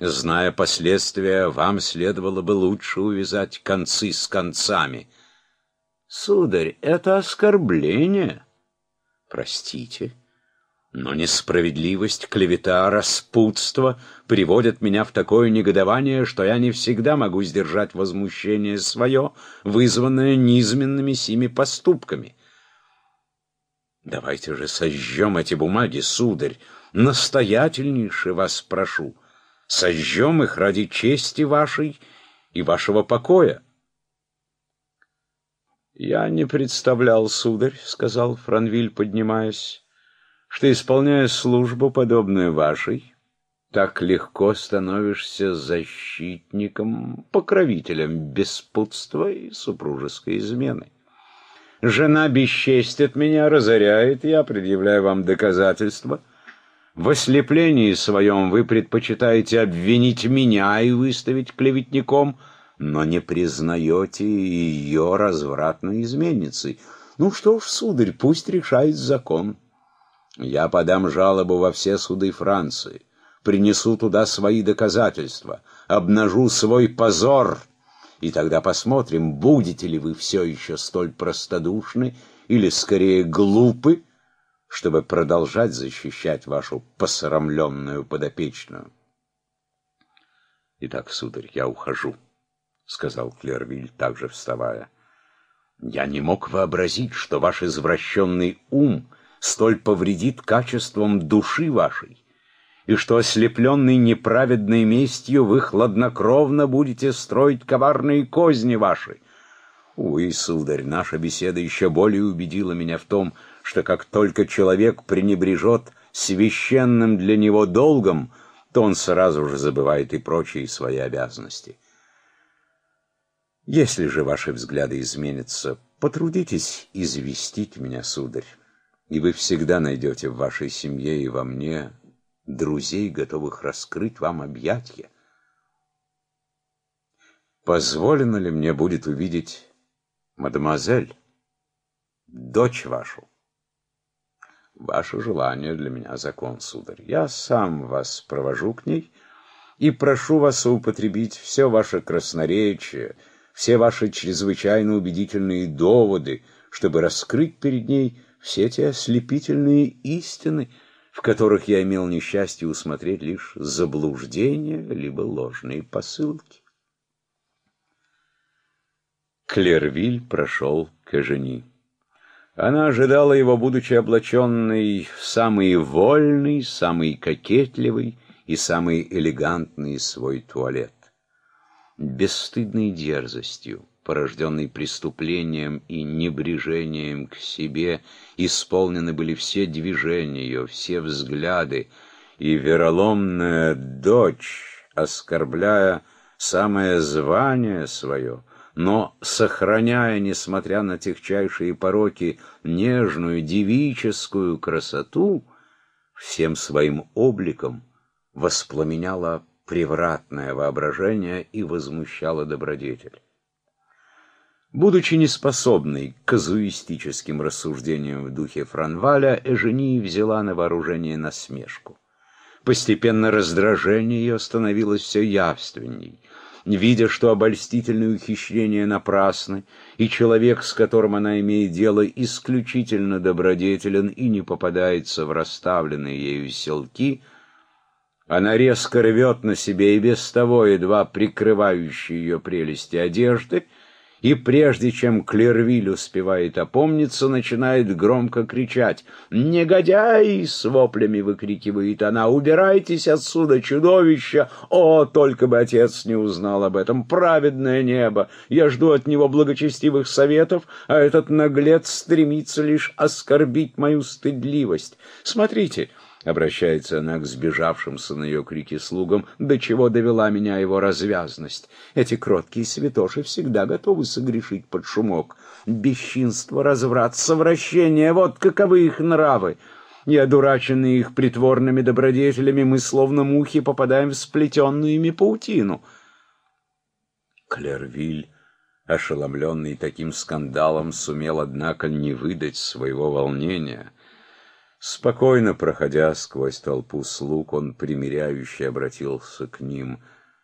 Зная последствия, вам следовало бы лучше увязать концы с концами. Сударь, это оскорбление. Простите, но несправедливость, клевета, распутство приводят меня в такое негодование, что я не всегда могу сдержать возмущение свое, вызванное низменными сими поступками. Давайте же сожжем эти бумаги, сударь, настоятельнейше вас прошу. Сожжем их ради чести вашей и вашего покоя. «Я не представлял, сударь», — сказал Франвиль, поднимаясь, «что, исполняя службу, подобную вашей, так легко становишься защитником, покровителем беспутства и супружеской измены. Жена бесчестит меня, разоряет, я предъявляю вам доказательства». В ослеплении своем вы предпочитаете обвинить меня и выставить клеветником, но не признаете ее развратной изменницей. Ну что ж, сударь, пусть решает закон. Я подам жалобу во все суды Франции, принесу туда свои доказательства, обнажу свой позор, и тогда посмотрим, будете ли вы все еще столь простодушны или, скорее, глупы, чтобы продолжать защищать вашу посрамленную подопечную. «Итак, сударь, я ухожу», — сказал Клервиль, также вставая. «Я не мог вообразить, что ваш извращенный ум столь повредит качеством души вашей, и что, ослепленный неправедной местью, вы хладнокровно будете строить коварные козни ваши. Увы, сударь, наша беседа еще более убедила меня в том, что как только человек пренебрежет священным для него долгом, то он сразу же забывает и прочие свои обязанности. Если же ваши взгляды изменятся, потрудитесь известить меня, сударь, и вы всегда найдете в вашей семье и во мне друзей, готовых раскрыть вам объятья. Позволено ли мне будет увидеть мадемуазель, дочь вашу? Ваше желание для меня закон, сударь. Я сам вас провожу к ней и прошу вас употребить все ваше красноречие, все ваши чрезвычайно убедительные доводы, чтобы раскрыть перед ней все те ослепительные истины, в которых я имел несчастье усмотреть лишь заблуждения либо ложные посылки. Клервиль прошел к Эжени. Она ожидала его, будучи облаченной в самый вольный, самый кокетливый и самый элегантный свой туалет. Бесстыдной дерзостью, порожденной преступлением и небрежением к себе, исполнены были все движения ее, все взгляды, и вероломная дочь, оскорбляя самое звание свое, но сохраняя, несмотря на техчайшие пороки, нежную девическую красоту, всем своим обликом воспламеняла превратное воображение и возмущала добродетель. Будучи неспособной к казуистическим рассуждениям в духе Франваля, Эжени взяла на вооружение насмешку. Постепенно раздражение ее становилось все явственней видя, что обольстительные ухищрения напрасны, и человек, с которым она имеет дело, исключительно добродетелен и не попадается в расставленные ею селки, она резко рвет на себе и без того едва прикрывающие ее прелести одежды, и прежде чем Клервиль успевает опомниться, начинает громко кричать. «Негодяй!» — с воплями выкрикивает она. «Убирайтесь отсюда, чудовище! О, только бы отец не узнал об этом! Праведное небо! Я жду от него благочестивых советов, а этот наглец стремится лишь оскорбить мою стыдливость. Смотрите!» Обращается она к сбежавшимся на ее крики слугам, до чего довела меня его развязность. Эти кроткие святоши всегда готовы согрешить под шумок. Бесчинство, разврат, совращение — вот каковы их нравы. И одураченные их притворными добродетелями, мы словно мухи попадаем в сплетенную ими паутину. Клервиль, ошеломленный таким скандалом, сумел, однако, не выдать своего волнения — Спокойно проходя сквозь толпу слуг, он примиряюще обратился к ним —